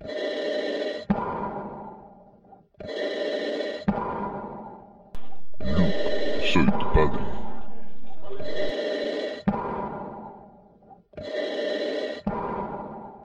Luke, soy tu padre.